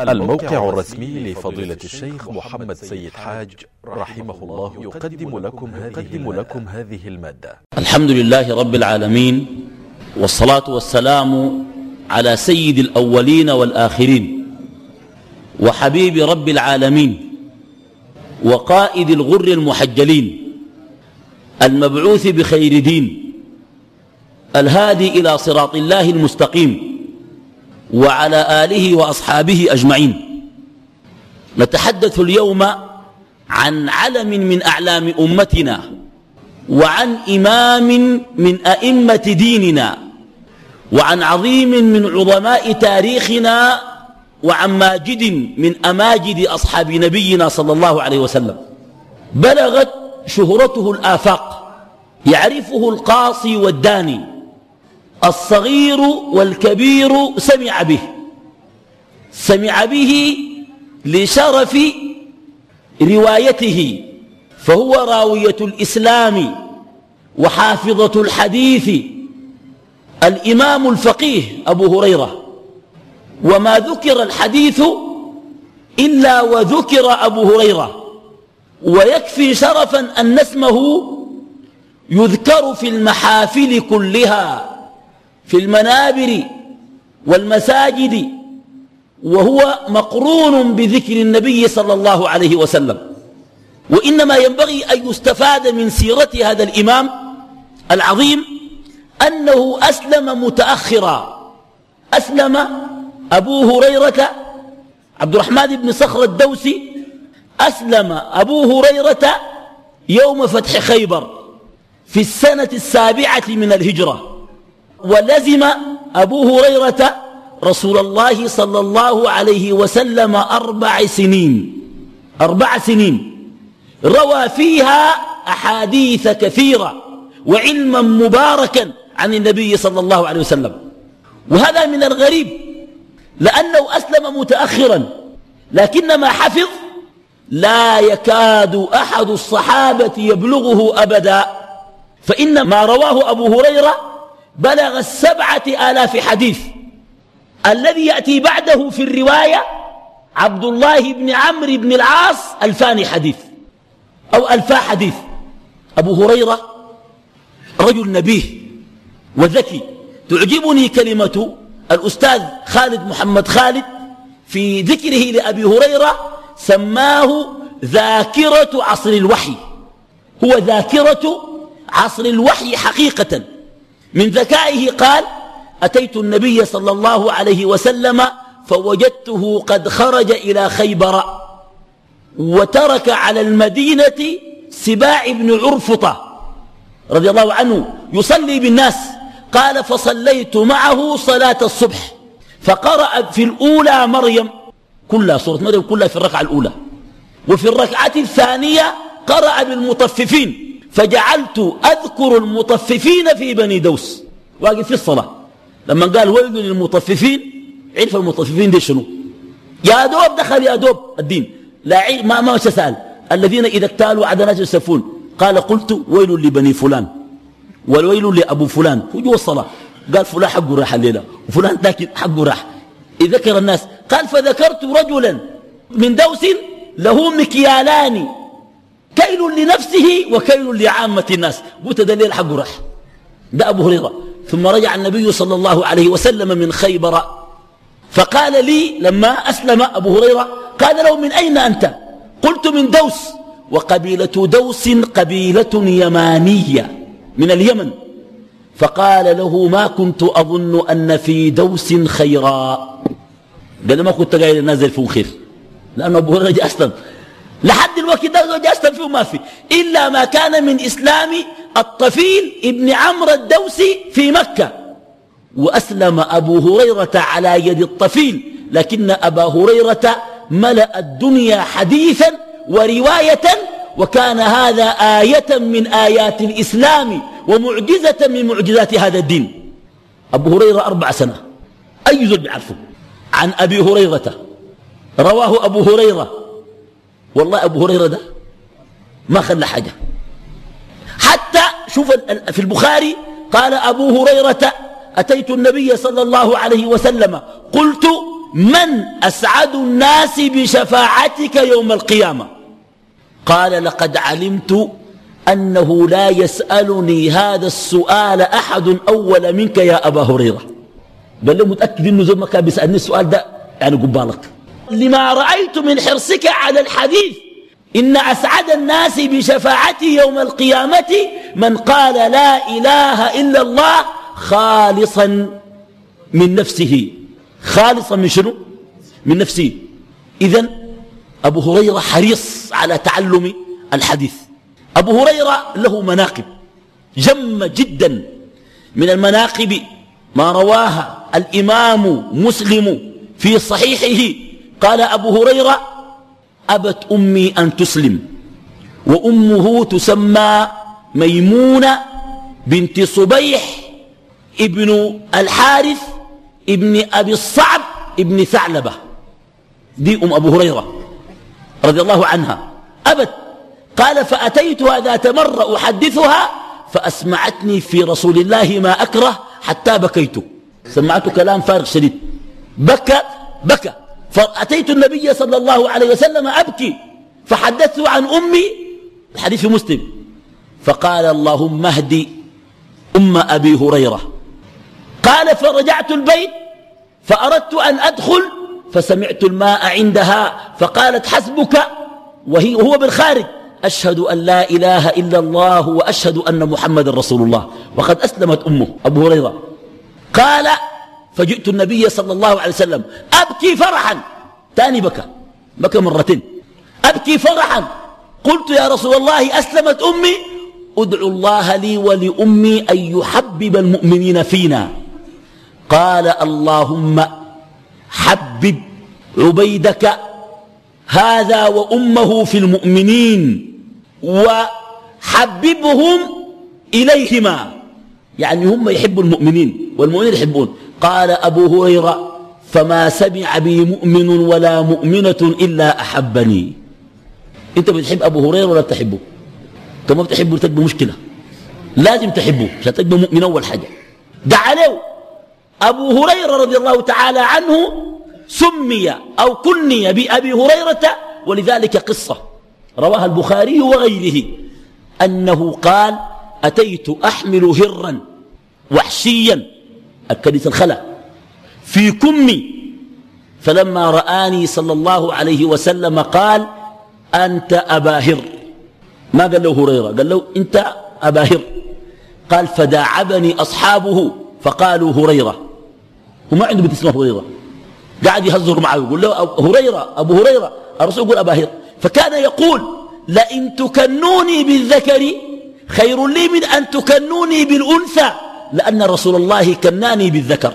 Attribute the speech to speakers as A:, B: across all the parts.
A: الموقع الرسمي لفضيلة الشيخ محمد سيد حاج رحمه الله يقدم لكم هذه, لكم هذه المادة.
B: الحمد لله رب العالمين والصلاة والسلام على سيد الأولين والآخرين وحبيب رب العالمين وقائد الغر المحجلين المبعوث بخير دين الهادي إلى صراط الله المستقيم وعلى آله وأصحابه أجمعين. نتحدث اليوم عن علم من أعلام أمتنا وعن إمام من أئمة ديننا وعن عظيم من عظماء تاريخنا وعن ماجد من أماجد أصحاب نبينا صلى الله عليه وسلم. بلغت شهرته الآفاق يعرفه القاصي والداني. الصغير والكبير سمع به. سمع به لشرف روايته فهو راوية الإسلام وحافظة الحديث. الإمام الفقيه أبو هريرة وما ذكر الحديث إلا وذكر أبو هريرة. ويكفي شرفا أن اسمه يذكر في المحافل كلها. في المنابر والمساجد وهو مقرون بذكر النبي صلى الله عليه وسلم. وإنما ينبغي أن يستفاد من سيرة هذا الإمام العظيم أنه أسلم متأخرا. أسلم أبو هريرة عبد الرحمن بن صخر الدوسي أسلم أبو هريرة يوم فتح خيبر في السنة السابعة من الهجرة. ولزم أبو هريرة رسول الله صلى الله عليه وسلم أربع سنين أربع سنين. روى فيها أحاديث كثيرة وعلما مباركا عن النبي صلى الله عليه وسلم. وهذا من الغريب لأنه أسلم متأخرا لكن ما حفظ لا يكاد أحد الصحابة يبلغه أبدا. فإن ما رواه أبو هريرة بلغ السبعة آلاف حديث. الذي يأتي بعده في الرواية عبد الله بن عمرو بن العاص ألفان حديث أو ألفا حديث. أبو هريرة رجل نبيه وذكي. تعجبني كلمة الأستاذ خالد محمد خالد في ذكره لأبي هريرة سماه ذاكرة عصر الوحي. هو ذاكرة عصر الوحي حقيقة. من ذكائه قال أتيت النبي صلى الله عليه وسلم فوجدته قد خرج إلى خيبر وترك على المدينة سباع بن عرفطة رضي الله عنه يصلي بالناس. قال فصليت معه صلاة الصبح فقرأ في الأولى مريم. كلها سورة مريم كلها في الركعة الأولى. وفي الركعة الثانية قرأ بالمطففين. فجعلت أذكر المطففين في بني دوس. واقف في الصلاة. لما قال ويل للمطففين عرف المطففين دي شنو؟ يا دوب دخل يا دوب الدين. لا ما ما سأل؟ الذين إذا اكتالوا عدنات يسفون. قال قلت ويل لبني فلان. والويل لأبو فلان. هو جوا الصلاة. قال فلان حقه راح الليلة. وفلان ذاك حقه راح. ذكر الناس. قال فذكرت رجلا من دوس له مكيالان. كيل لنفسه وكيل لعامة الناس. قلت ده الليل حقه راح. ده أبو هريرة. ثم رجع النبي صلى الله عليه وسلم من خيبر. فقال لي لما أسلم أبو هريرة قال له من أين أنت؟ قلت من دوس. وقبيلة دوس قبيلة يمانية من اليمن. فقال له ما كنت أظن أن في دوس خيرا قال ما كنت قايل نازل فيهم خير لأن أبو هريرة أسلم لحد الوقت ده زوج أسلم فيه ما في. إلا ما كان من إسلام الطفيل ابن عمرو الدوسي في مكة. وأسلم أبو هريرة على يد الطفيل. لكن أبا هريرة ملأ الدنيا حديثا ورواية وكان هذا آية من آيات الإسلام ومعجزة من معجزات هذا الدين. أبو هريرة أربع سنة. أي ذل بيعرفه؟ عن أبي هريرة. رواه أبو هريرة. والله أبو هريرة ده ما خلى حاجة. حتى شوف في البخاري قال أبو هريرة أتيت النبي صلى الله عليه وسلم. قلت من أسعد الناس بشفاعتك يوم القيامة؟ قال لقد علمت أنه لا يسألني هذا السؤال أحد أول منك يا أبا هريرة. له متأكد أنه زي ما كان بيسألني السؤال ده يعني قبالك. لما رأيت من حرصك على الحديث. إن أسعد الناس بشفاعتي يوم القيامة من قال لا إله إلا الله خالصا من نفسه. خالصا من شنو؟ من نفسه. إذن أبو هريرة حريص على تعلم الحديث. أبو هريرة له مناقب جمة جدا من المناقب ما رواها الإمام مسلم في صحيحه. قال أبو هريرة أبت أمي أن تسلم وأمه تسمى ميمونة بنت صبيح ابن الحارث ابن أبي الصعب ابن ثعلبة. دي أم أبو هريرة رضي الله عنها. أبت قال فأتيتها ذات مرة أحدثها فأسمعتني في رسول الله ما أكره حتى بكيت. سمعت كلام فارغ شديد. بكى بكى. فأتيت النبي صلى الله عليه وسلم أبكي فحدثت عن أمي الحديث في مسلم فقال اللهم اهدي أم أبي هريرة. قال فرجعت البيت فأردت أن أدخل فسمعت الماء عندها فقالت حسبك وهي وهو بالخارج. أشهد أن لا إله إلا الله وأشهد أن محمد رسول الله وقد أسلمت أمه أبو هريرة. قال فجئت النبي صلى الله عليه وسلم. أبكي فرحا. تاني بكى. بكى مرتين. أبكي فرحا. قلت يا رسول الله أسلمت أمي. أدعو الله لي ولأمي أن يحبب المؤمنين فينا. قال اللهم حبب عبيدك هذا وأمه في المؤمنين وحببهم إليهما. يعني هم يحبوا المؤمنين والمؤمنين يحبون. قال أبو هريرة فما سمع بي مؤمن ولا مؤمنة إلا أحبني. أنت بتحب أبو هريرة ولا بتحبه؟ أنت ما بتحبه تقبل مشكلة. لازم تحبه عشان تقبل مؤمن أول حاجة. دعا له أبو هريرة رضي الله تعالى عنه سمي أو كني بأبي هريرة ولذلك قصة. رواها البخاري وغيره. أنه قال أتيت أحمل هرا وحشيا. الكنيسة الخلا. في كمي فلما رآني صلى الله عليه وسلم قال أنت أبا هر ما قال له هريرة؟ قال له أنت أبا هر قال فداعبني أصحابه فقالوا هريرة. وما عنده بنت اسمها هريرة. قاعد يهزر معه يقول له هريرة أبو هريرة. الرسول يقول أبا هر فكان يقول لئن تكنوني بالذكر خير لي من أن تكنوني بالأنثى. لأن رسول الله كناني بالذكر.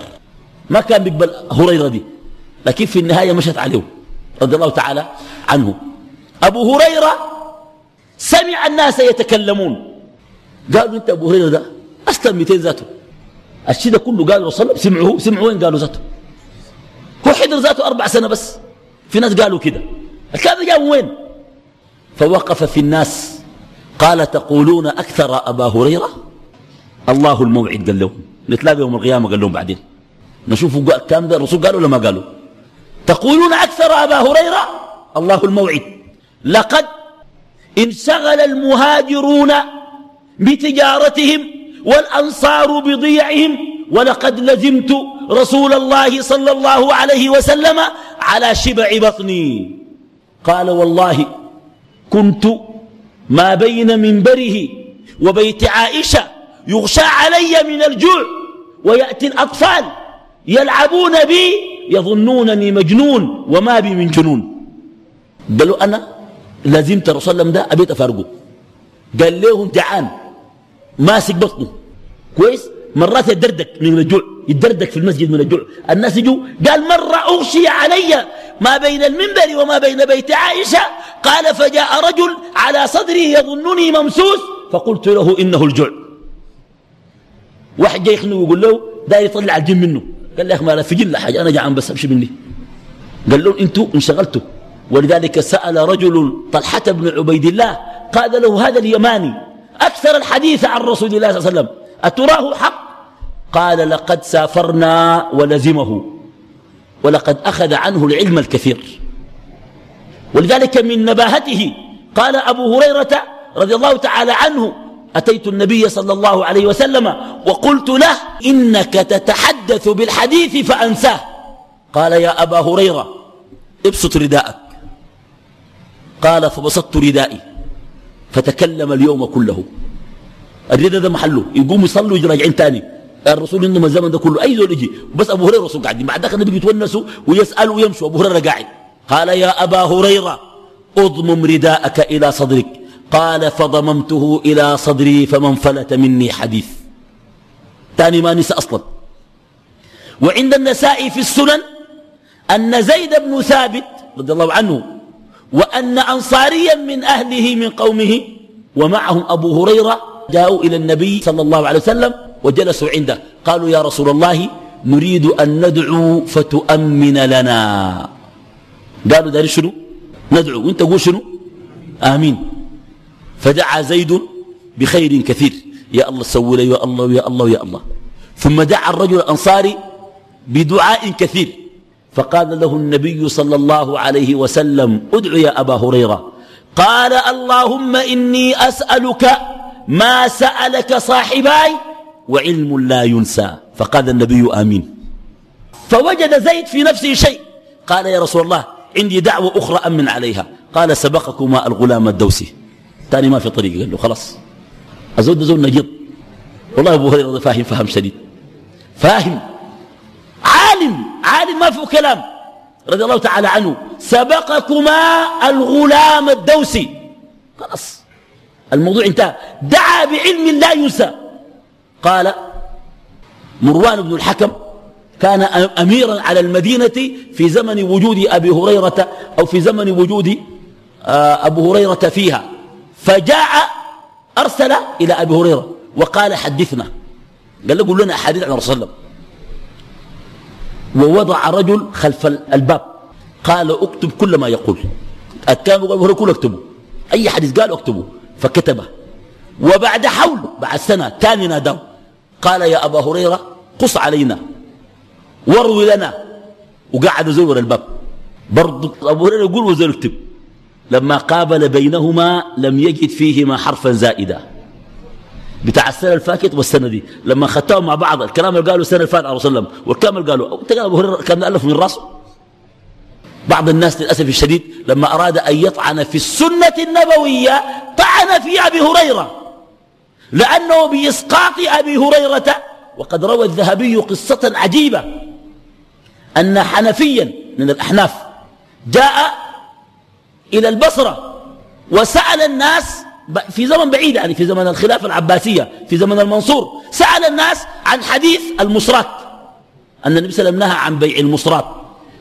B: ما كان بيقبل هريرة دي. لكن في النهاية مشت عليه رضي الله تعالى عنه. أبو هريرة سمع الناس يتكلمون. قالوا أنت أبو هريرة ده أسلم 200 ذاته. الشيء ده كله قالوا صلى سمعوه. سمعوا وين قالوا ذاته؟ هو حضر ذاته أربع سنة بس. في ناس قالوا كده. الكلام جاء وين؟ فوقف في الناس. قال تقولون أكثر أبا هريرة؟ الله الموعد قال لهم. نتلاقى يوم القيامة قال لهم بعدين. نشوف كام ده الرسول قالوا ولا ما قالوا؟ تقولون أكثر أبا هريرة؟ الله الموعد. لقد انشغل المهاجرون بتجارتهم والأنصار بضيعهم ولقد لزمت رسول الله صلى الله عليه وسلم على شبع بطني. قال والله كنت ما بين منبره وبيت عائشة يغشى علي من الجوع ويأتي الأطفال يلعبون بي يظنونني مجنون وما بي من جنون. قالوا أنا لازمت رسول الله ده أبيت أفارقه قال لهم جعان ماسك بطنه. كويس؟ مرات يدردك من الجوع يدردك في المسجد من الجوع. الناس يجوا قال مرة أغشي علي ما بين المنبر وما بين بيت عائشة قال فجاء رجل على صدري يظنني ممسوس فقلت له إنه الجوع. واحد جاي يخنق ويقول له داير يطلع الجن منه. قال لي يا أخي ما لا في جن حاجة أنا جعان بس أمشي مني. قال له أنتوا انشغلتوا. ولذلك سأل رجل طلحة بن عبيد الله قال له هذا اليماني أكثر الحديث عن رسول الله صلى الله عليه وسلم. أتراه حق؟ قال لقد سافرنا ولزمه. ولقد أخذ عنه العلم الكثير. ولذلك من نباهته قال أبو هريرة رضي الله تعالى عنه أتيت النبي صلى الله عليه وسلم وقلت له إنك تتحدث بالحديث فأنساه. قال يا أبا هريرة ابسط رداءك. قال فبسطت ردائي. فتكلم اليوم كله. الرداء ده محله. يقوم يصلوا ويجي راجعين تاني. الرسول انه الزمن ده كله. أي زول يجي؟ بس أبو هريرة الرسول قاعدين. بعد ذاك النبي يتونسوا ويسألوا ويمشوا. أبو هريرة قاعد. قال يا أبا هريرة أضمم رداءك إلى صدرك. قال فضممته إلى صدري فمن فلت مني حديث. ثاني ما نسى أصلا. وعند النساء في السنن أن زيد بن ثابت رضي الله عنه وأن انصاريا من أهله من قومه ومعهم أبو هريرة جاءوا إلى النبي صلى الله عليه وسلم وجلسوا عنده. قالوا يا رسول الله نريد أن ندعو فتؤمن لنا. قالوا داري شنو؟ ندعو. وانت قول شنو؟ آمين. فدعا زيد بخير كثير. يا الله سوي لي يا الله يا الله يا الله. ثم دعا الرجل الأنصاري بدعاء كثير. فقال له النبي صلى الله عليه وسلم ادعو يا أبا هريرة. قال اللهم إني أسألك ما سألك صاحباي وعلم لا ينسى. فقال النبي آمين. فوجد زيد في نفسه شيء. قال يا رسول الله عندي دعوة أخرى أمن عليها. قال سبقكما الغلام الدوسي. تاني ما في طريق قال له خلاص. أزود زول نجد والله أبو هريرة فاهم فهم شديد. فاهم. عالم عالم ما فيه كلام. رضي الله تعالى عنه. سبقكما الغلام الدوسي. خلاص. الموضوع انتهى. دعا بعلم لا ينسى. قال مروان بن الحكم كان أميرا على المدينة في زمن وجود أبي هريرة أو في زمن وجود آه، أبو هريرة فيها. فجاء أرسل إلى أبي هريرة وقال حدثنا. قال له قل لنا أحاديث عن رسول الله ووضع رجل خلف الباب. قال اكتب كل ما يقول. كان يقول كل اكتبه. أي حديث قال اكتبه. فكتبه. وبعد حول بعد سنة كان ناداه. قال يا أبا هريرة قص علينا. واروي لنا. وقعد زور الباب. برضو أبو هريرة يقول وزير اكتب لما قابل بينهما لم يجد فيهما حرفا زائدا بتاع السنة الفاكت والسنة دي لما ختموا مع بعض الكلام اللي قالوا السنة الفاتحة عليه وسلم والكلام اللي قالوا أنت قال أبو هريرة كان ألف من رأسه. بعض الناس للأسف الشديد لما أراد أن يطعن في السنة النبوية طعن في أبي هريرة. لأنه بإسقاط أبي هريرة وقد روى الذهبي قصة عجيبة. أن حنفيا من الأحناف جاء إلى البصرة. وسأل الناس في زمن بعيد يعني في زمن الخلافة العباسية في زمن المنصور سأل الناس عن حديث المصرات أن النبي صلى الله عليه وسلم نهى عن بيع المصرات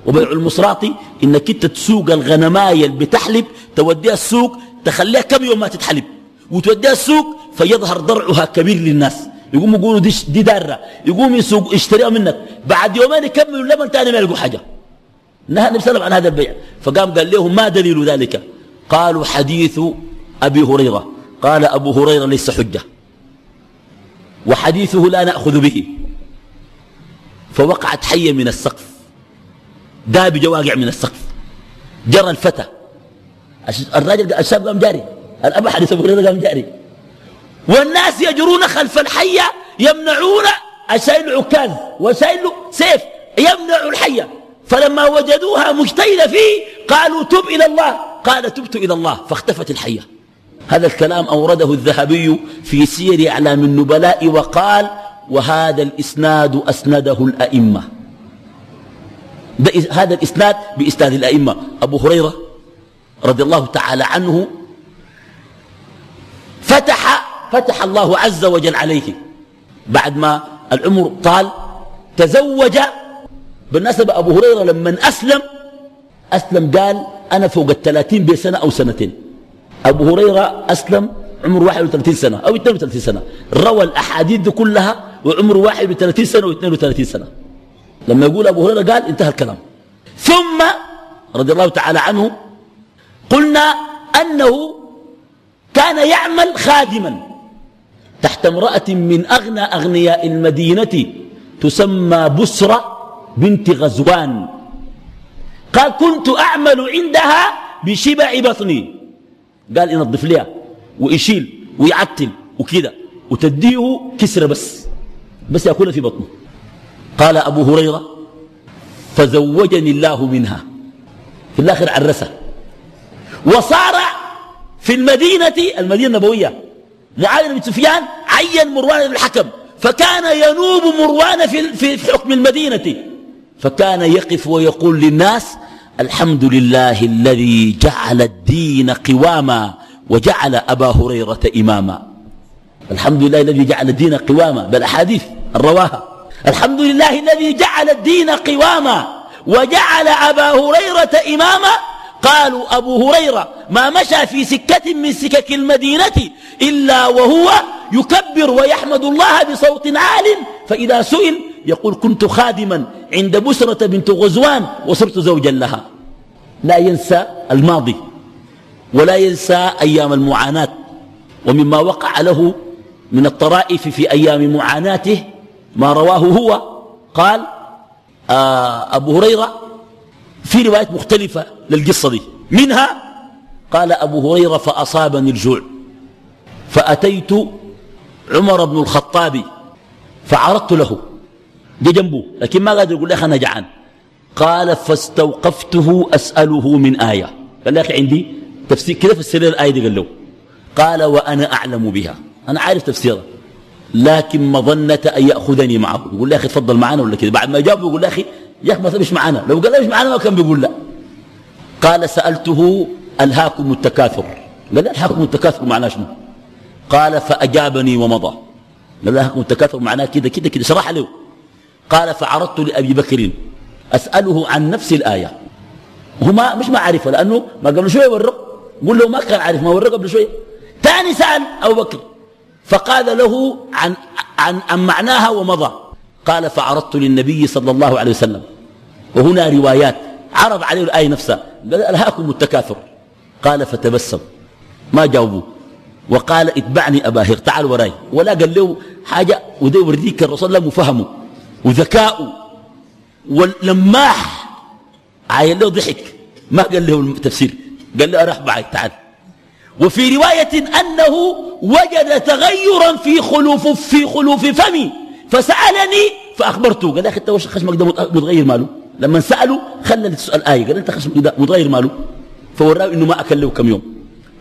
B: وبيع المصرات إنك انت تسوق الغنماية اللي بتحلب توديها السوق تخليها كم يوم ما تتحلب. وتوديها السوق فيظهر ضرعها كبير للناس. يقوم يقولوا دي, دي دارة. يقوم يسوق يشتريها منك. بعد يومين يكملوا اللبن تاني ما يلقوا حاجة. نهى النبي صلى الله عليه وسلم عن هذا البيع. فقام قال لهم ما دليل ذلك؟ قالوا حديث أبي هريرة. قال أبو هريرة ليس حجة. وحديثه لا نأخذ به. فوقعت حية من السقف. داب جواقع من السقف. جرى الفتى. الراجل الشاب قام جاري. الأب حديث أبو هريرة قام جاري. والناس يجرون خلف الحية يمنعون الشايل عكاز وشايل سيف يمنع الحية. فلما وجدوها مجتهدة فيه قالوا تب إلى الله. قال تبت إلى الله. فاختفت الحية. هذا الكلام أورده الذهبي في سير أعلام النبلاء وقال وهذا الإسناد أسنده الأئمة. هذا الإسناد بإسناد الأئمة. أبو هريرة رضي الله تعالى عنه فتح فتح الله عز وجل عليه. بعد ما العمر طال تزوج بالنسبة أبو هريرة لما أسلم أسلم قال أنا فوق الثلاثين بسنة أو سنتين. أبو هريرة أسلم عمر 31 سنة أو 32 سنة. روى الأحاديث دي كلها وعمره 31 سنة و32 سنة. لما يقول أبو هريرة قال انتهى الكلام. ثم رضي الله تعالى عنه قلنا أنه كان يعمل خادما تحت امرأة من أغنى أغنياء المدينة تسمى بسرة بنت غزوان. قال كنت أعمل عندها بشبع بطني. قال ينظف لها ويشيل ويعتل وكذا وتديه كسرة بس بس يأكلها في بطنه. قال أبو هريرة فزوجني الله منها. في الآخر عرسه. وصار في المدينة المدينة النبوية معاوية بن سفيان عين مروان بن الحكم فكان ينوب مروان في, في حكم المدينة. فكان يقف ويقول للناس الحمد لله الذي جعل الدين قواما وجعل أبا هريرة إماما. الحمد لله الذي جعل الدين قواما بالأحاديث الرواها الحمد لله الذي جعل الدين قواما وجعل أبا هريرة إماما. قالوا أبو هريرة ما مشى في سكة من سكك المدينة إلا وهو يكبر ويحمد الله بصوت عال فإذا سئل يقول كنت خادما عند بسرة بنت غزوان وصرت زوجا لها. لا ينسى الماضي ولا ينسى أيام المعاناة ومما وقع له من الطرائف في أيام معاناته ما رواه هو. قال آه أبو هريرة في روايات مختلفة للقصة دي. منها قال أبو هريرة فأصابني الجوع فأتيت عمر بن الخطاب فعرضت له. جي جنبه لكن ما قادر يقول لي أنا جعان. قال فاستوقفته أسأله من آية. قال أخي عندي تفسير كده فسر الآية دي قال له. قال وأنا أعلم بها. أنا عارف تفسيرها. لكن مظنة أن يأخذني معه. يقول لي أخي تفضل معنا ولا كده بعد ما جاب يقول لي أخي يا أخي ما مش معنا. لو قال مش معنا ما كان بيقول لا. قال سألته ألهاكم التكاثر؟ قال ألهاكم التكاثر معناه شنو؟ قال فأجابني ومضى. قال ألهاكم التكاثر معناه كده كده كده شرح له. قال فعرضت لأبي بكر أسأله عن نفس الآية. هو ما مش ما عارفها لأنه ما قبل شوية ورق قول له ما كان عارف ما ورق قبل شوية. ثاني سأل أبو بكر فقال له عن, عن, عن معناها ومضى. قال فعرضت للنبي صلى الله عليه وسلم. وهنا روايات عرض عليه الآية نفسها. قال ألهاكم التكاثر. قال فتبسم. ما جاوبوا. وقال اتبعني أباهر تعال وراي. ولا قال له حاجة ودي ورديك الرسول الله مفهمه. وذكاؤه واللماح. عاين له ضحك. ما قال له التفسير. قال له أرح معي تعال. وفي رواية أنه وجد تغيرا في خلوف في خلوف فمي. فسألني فأخبرته. قال يا أخي أنت خشمك ده متغير ماله. لما سأله خلى تسأل آية. قال أنت خشمك ده متغير ماله؟ فوراه إنه ما أكل له كم يوم.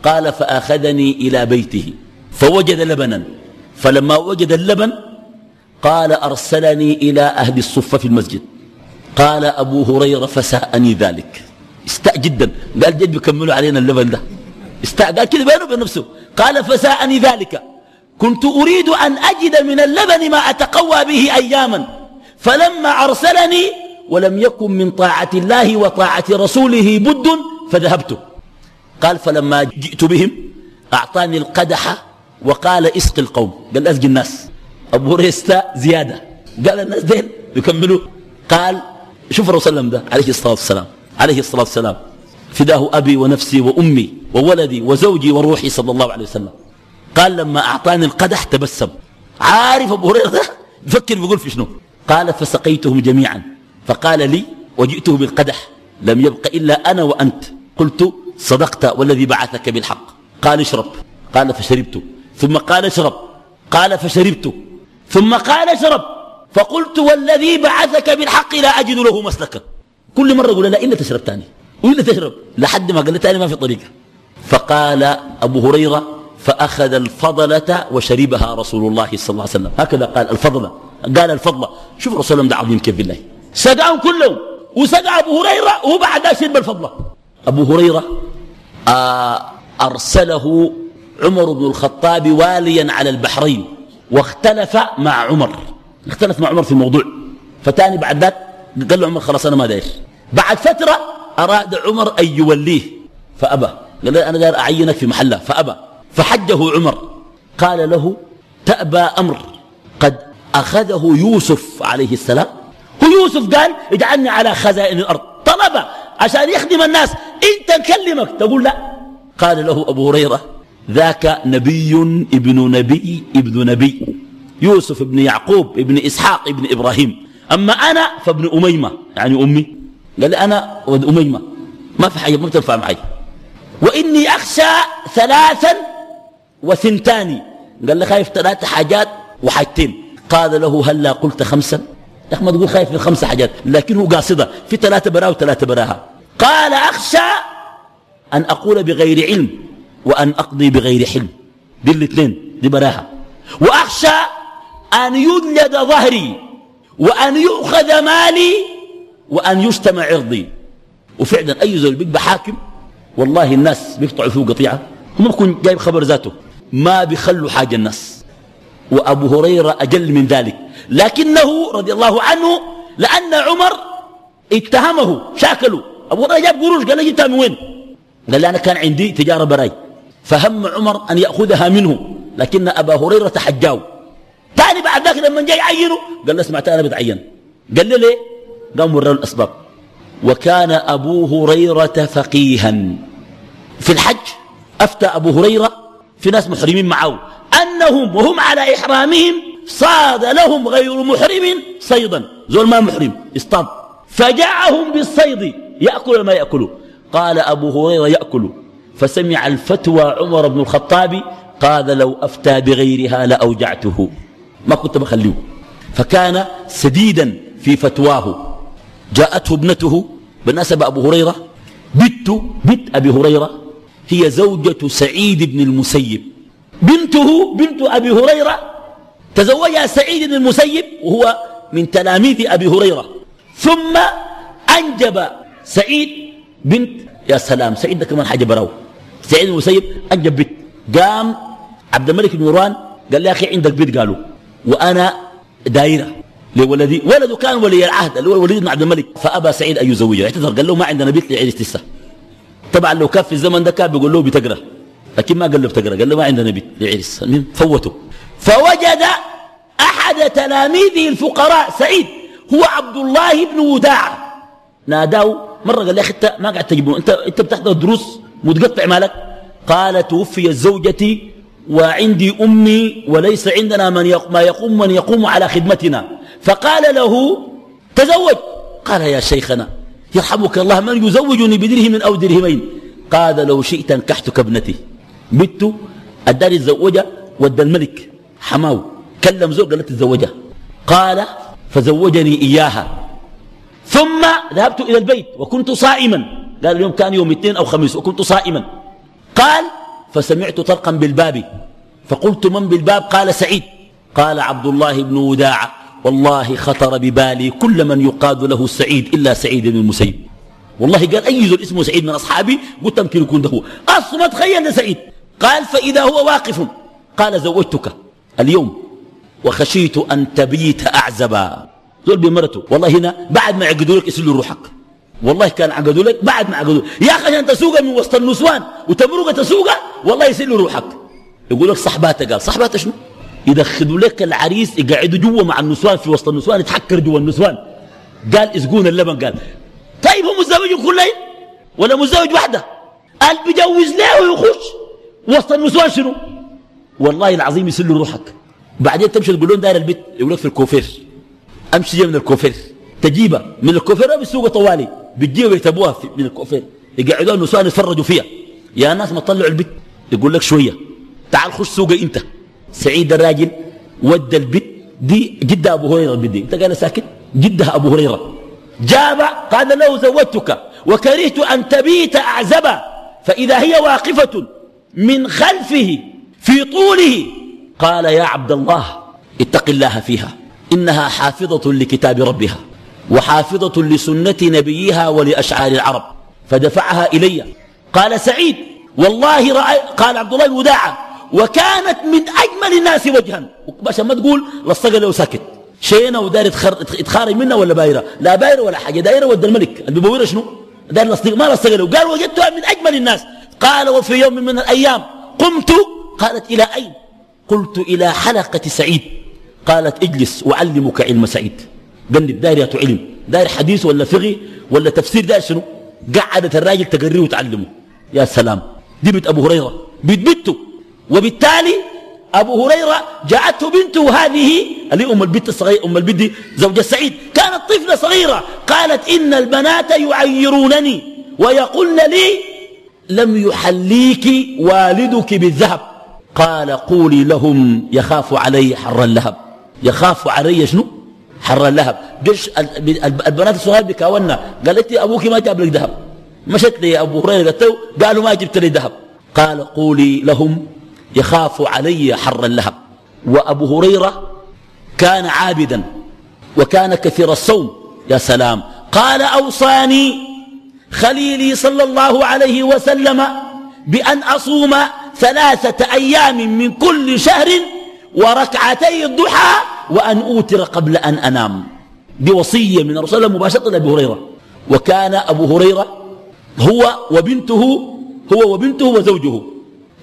B: قال فأخذني إلى بيته. فوجد لبنا. فلما وجد اللبن قال أرسلني إلى أهل الصفة في المسجد. قال أبو هريرة فساءني ذلك. استاء جدا. قال جد بيكملوا علينا اللبن ده. استاء قال كده بينه وبين نفسه. قال فساءني ذلك. كنت أريد أن أجد من اللبن ما أتقوى به أياما. فلما أرسلني ولم يكن من طاعة الله وطاعة رسوله بد فذهبت. قال فلما جئت بهم أعطاني القدح وقال اسق القوم. قال أسقي الناس. أبو ريستا زيادة. قال الناس دين يكملوا. قال شوف الرسول صلى الله عليه وسلم ده عليه الصلاة والسلام. عليه الصلاة والسلام. فداه أبي ونفسي وأمي وولدي وزوجي وروحي صلى الله عليه وسلم. قال لما أعطاني القدح تبسم. عارف أبو هريرة ده؟ يفكر بيقول في شنو؟ قال فسقيتهم جميعا. فقال لي وجئته بالقدح. لم يبق إلا أنا وأنت. قلت صدقت والذي بعثك بالحق. قال اشرب. قال فشربت. ثم قال اشرب. قال فشربت. ثم قال اشرب فقلت والذي بعثك بالحق لا أجد له مسلكا. كل مرة يقول لا إلا تشرب تاني وإلا تشرب. لحد ما قال تاني ما في طريقة. فقال أبو هريرة فأخذ الفضلة وشربها رسول الله صلى الله عليه وسلم. هكذا قال الفضلة قال الفضلة شوف الرسول الله ده عظيم كيف بالله. سقاهم كلهم. وسقى أبو هريرة وهو بعد شرب الفضلة أبو هريرة آه أرسله عمر بن الخطاب واليا على البحرين. واختلف مع عمر. اختلف مع عمر في الموضوع. فتاني بعد ذلك قال له عمر خلاص أنا ما داير بعد فترة أراد عمر أن يوليه. فأبى. قال له أنا داير أعينك في محله. فأبى. فحجه عمر. قال له تأبى أمر. قد أخذه يوسف عليه السلام. هو يوسف قال اجعلني على خزائن الأرض. طلب عشان يخدم الناس. انت نكلمك تقول لا. قال له أبو هريرة ذاك نبي ابن نبي ابن نبي. يوسف ابن يعقوب ابن إسحاق ابن إبراهيم. أما أنا فابن أميمة يعني أمي. قال لي أنا ود أميمة. ما في حاجة ما بتنفع معي. وإني أخشى ثلاثا وثنتان. قال لي خايف ثلاث حاجات وحاجتين. قال له هلا قلت خمسا؟ يا ما تقول خايف من خمس حاجات لكنه قاصدة. في ثلاثة براه وثلاثة براها. قال أخشى أن أقول بغير علم. وأن أقضي بغير حلم. دي الاثنين دي براها وأخشى أن يجلد ظهري وأن يؤخذ مالي وأن يجتمع عرضي. وفعلا أي زول بيبقى حاكم والله الناس بيقطعوا فيه قطيعة. هم بيكون جايب خبر ذاته. ما بيخلوا حاجة الناس. وأبو هريرة أجل من ذلك. لكنه رضي الله عنه لأن عمر اتهمه شاكله. أبو هريرة جاب قروش قال لي جبتها من وين؟ قال لي أنا كان عندي تجارة براي. فهم عمر أن يأخذها منه لكن أبا هريرة تحجاه. ثاني بعد ذلك لما جاي يعينه قال له اسمعت أنا بتعين. قال له ليه؟ قام وراه الأسباب. وكان أبو هريرة فقيها. في الحج أفتى أبو هريرة في ناس محرمين معه. أنهم وهم على إحرامهم صاد لهم غير محرم صيدا. زول ما محرم اصطاد. فجاءهم بالصيد يأكل ما يأكل. قال أبو هريرة يأكل. فسمع الفتوى عمر بن الخطاب قال لو أفتى بغيرها لأوجعته. ما كنت بخليه. فكان سديدا في فتواه. جاءته ابنته بالنسبة أبو هريرة بنت بنت أبي هريرة هي زوجة سعيد بن المسيب. بنته بنت أبي هريرة تزوجها سعيد بن المسيب وهو من تلاميذ أبي هريرة. ثم أنجب سعيد بنت يا سلام سعيد ده كمان حاجة براو. سعيد المسيب أنجب بنت قام عبد الملك مروان قال لي يا أخي عندك بنت قالوا. وأنا دايرة لولدي. ولده كان ولي العهد اللي هو الوليد بن عبد الملك. فأبى سعيد أن يزوجها اعتذر قال له ما عندنا بنت لعيلة لسه طبعا لو كان في الزمن ده كان بيقول له بتقرأ. لكن ما قال له بتقرأ. قال له ما عندنا بنت لعرس فوته فوجد أحد تلاميذه الفقراء سعيد هو عبد الله بن وداع. ناداه مرة قال يا أخي أنت ما قاعد تجيبه. أنت, أنت بتحضر دروس؟ متقطع مالك؟ قال توفيت زوجتي وعندي أمي وليس عندنا من يقوم ما يقوم من يقوم على خدمتنا. فقال له تزوج. قال يا شيخنا يرحمك الله من يزوجني بدرهم أو درهمين؟ قال لو شئت انكحتك ابنتي. بنت اداني الزوجة ودى الملك. حماو. كلم زوج قالت تتزوجها. قال فزوجني إياها. ثم ذهبت إلى البيت وكنت صائما. قال اليوم كان يوم اثنين أو خميس وكنت صائما. قال فسمعت طرقا بالباب. فقلت من بالباب؟ قال سعيد. قال عبد الله بن وداع. والله خطر ببالي كل من يقاد له سعيد إلا سعيد بن المسيب. والله قال أي ذو اسمه سعيد من أصحابي؟ قلت يمكن يكون ده هو أصلا تخيل سعيد. قال فإذا هو واقف. قال زوجتك. اليوم. وخشيت أن تبيت أعزبا. ذول بمرته والله هنا بعد ما عقدوا لك يسلوا روحك والله كان عقدوا لك بعد ما عقدوا. يا أخي عشان تسوق من وسط النسوان وتمرق تسوقها والله يسلوا روحك. يقول لك صحباتها قال صحباتها شنو؟ يدخلوا لك العريس يقعدوا جوا مع النسوان في وسط النسوان يتحكر جوا النسوان. قال اسقون اللبن. قال طيب هو متزوج كل ولا متزوج واحدة قال بجوز له ويخش وسط النسوان شنو؟ والله العظيم يسلوا روحك. بعدين تمشي تقول لهم داير البيت يقول لك في الكوفير. أمشي من الكوفير. تجيبها من الكوفير بالسوق طوالي. بتجيبها ويكتبوها من الكوفير يقعدوا النسوان يتفرجوا فيها. يا ناس ما تطلعوا البيت. يقول لك شوية. تعال خش سوق أنت. سعيد الراجل ودى البيت. دي جدها أبو هريرة البيت دي. أنت قال ساكت جدها أبو هريرة. جاب قال له زوجتك وكرهت أن تبيت أعزبا فإذا هي واقفة من خلفه في طوله قال يا عبد الله اتق الله فيها. إنها حافظة لكتاب ربها. وحافظة لسنة نبيها ولأشعار العرب فدفعها إلي. قال سعيد والله رأي قال عبد الله الوداعة وكانت من أجمل الناس وجها. باشا ما تقول لصق له ساكت. شينا وداير يتخارج منها ولا بايرة؟ لا بايرة ولا حاجة دايرة ود الملك. البيبويرة شنو؟ داير لصق ما لصق له قال وجدتها من أجمل الناس. قال وفي يوم من الأيام قمت قالت إلى أين؟ قلت إلى حلقة سعيد. قالت اجلس أعلمك علم سعيد. قال داير علم داير حديث ولا فقه ولا تفسير داير شنو؟ قعدت الراجل تقريه وتعلمه. يا سلام دي بنت أبو هريرة بنت بنته. وبالتالي أبو هريرة جاءته بنته هذه اللي أم البنت الصغيرة أم البنت زوجة سعيد. كان كانت طفلة صغيرة قالت إن البنات يعيرونني ويقولن لي لم يحليك والدك بالذهب. قال قولي لهم يخاف علي حر اللهب. يخاف علي شنو؟ حر اللهب. قش البنات الصغار بكاونا قالت لي أبوك ما جاب لك ذهب. مشت لي أبو هريرة قالت قالوا ما جبت لي ذهب. قال قولي لهم يخاف علي حر اللهب. وأبو هريرة كان عابدا وكان كثير الصوم. يا سلام. قال أوصاني خليلي صلى الله عليه وسلم بأن أصوم ثلاثة أيام من كل شهر وركعتي الضحى وأن أوتر قبل أن أنام دي وصية من الرسول مباشرة لأبي هريرة. وكان أبو هريرة هو وبنته هو وبنته وزوجه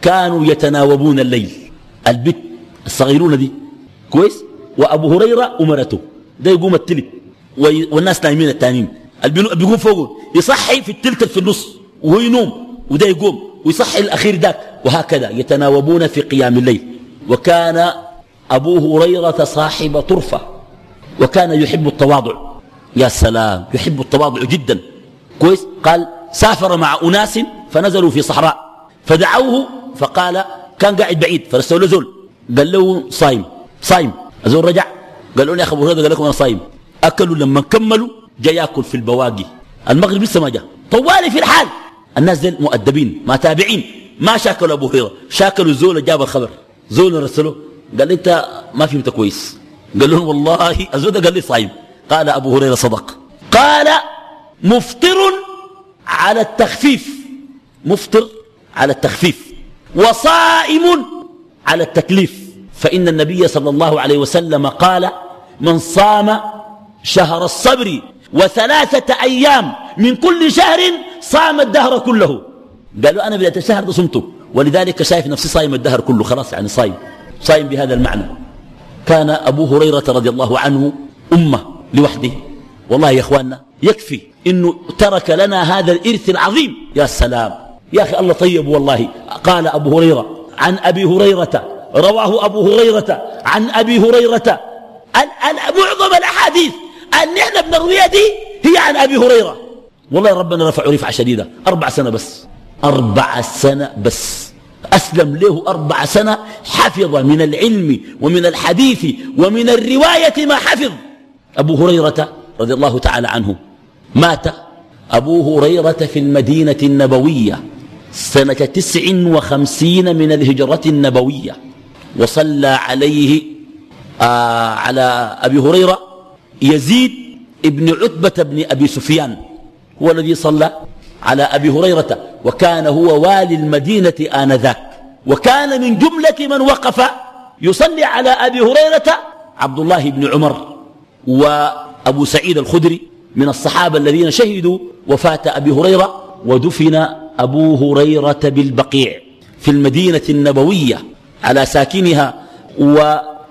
B: كانوا يتناوبون الليل. البت الصغيرون دي. كويس؟ وأبو هريرة أمرته. ده يقوم التلت. والناس نايمين التانيين. بيقوم فوقه. يصحي في التلت في النص وهو ينوم. وده يقوم. ويصحي الأخير ذاك. وهكذا يتناوبون في قيام الليل. وكان أبو هريرة صاحب طرفة وكان يحب التواضع. يا سلام يحب التواضع جدا. كويس؟ قال سافر مع أناس فنزلوا في صحراء. فدعوه فقال كان قاعد بعيد فرسلوا له زول. قال له صايم صايم. الزول رجع قال له يا أخي أبو هريرة قال لكم أنا صايم. أكلوا لما كملوا جاء يأكل في البواقي. المغرب لسه ما جاء. طوالي في الحال. الناس دي مؤدبين ما تابعين. ما شاكلوا أبو هريرة شاكلوا الزول جاب الخبر. زول رسله قال لي انت ما فهمت كويس. قال لهم والله الزول قال لي صايم. قال أبو هريرة صدق. قال مفطر على التخفيف. مفطر على التخفيف. وصائم على التكليف. فإن النبي صلى الله عليه وسلم قال من صام شهر الصبر وثلاثة أيام من كل شهر صام الدهر كله. قالوا أنا بدأت الشهر ده صمته. ولذلك شايف نفسي صايم الدهر كله. خلاص يعني صايم. صايم بهذا المعنى. كان أبو هريرة رضي الله عنه أمة لوحده. والله يا إخواننا يكفي إنه ترك لنا هذا الإرث العظيم. يا سلام. يا أخي الله طيب والله. قال أبو هريرة عن أبي هريرة رواه أبو هريرة عن أبي هريرة. معظم الأحاديث أن نحن بنرويها دي هي عن أبي هريرة. والله ربنا رفع رفعة شديدة. أربع سنة بس. أربع سنة بس. أسلم له أربع سنة حفظ من العلم ومن الحديث ومن الرواية ما حفظ. أبو هريرة رضي الله تعالى عنه مات. أبو هريرة في المدينة النبوية سنة تسع وخمسين من الهجرة النبوية. وصلى عليه آه على أبي هريرة يزيد ابن عتبة بن أبي سفيان. هو الذي صلى على أبي هريرة. وكان هو والي المدينة آنذاك. وكان من جملة من وقف يصلي على أبي هريرة عبد الله بن عمر وأبو سعيد الخدري من الصحابة الذين شهدوا وفاة أبي هريرة ودفن أبو هريرة بالبقيع في المدينة النبوية على ساكنها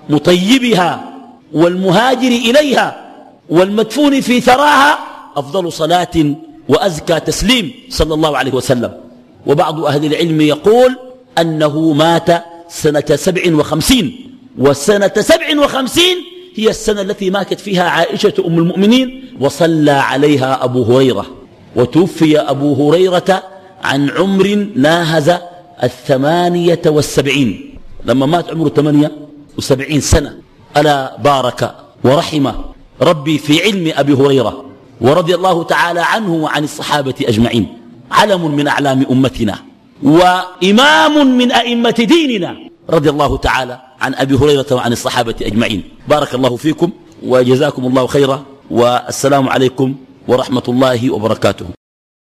B: ومطيبها والمهاجر إليها والمدفون في ثراها أفضل صلاة وأزكى تسليم صلى الله عليه وسلم. وبعض أهل العلم يقول أنه مات سنة سبع وخمسين والسنة سبع وخمسين هي السنة التي ماتت فيها عائشة أم المؤمنين وصلى عليها أبو هريرة. وتوفي أبو هريرة عن عمر ناهز الثمانية والسبعين. لما مات عمره ثمانية وسبعين سنة. ألا بارك ورحم ربي في علم أبي هريرة. ورضي الله تعالى عنه وعن الصحابة أجمعين. علم من أعلام أمتنا وإمام من أئمة ديننا. رضي الله تعالى عن أبي هريرة وعن الصحابة أجمعين. بارك الله فيكم وجزاكم الله خيرا والسلام عليكم ورحمة الله وبركاته.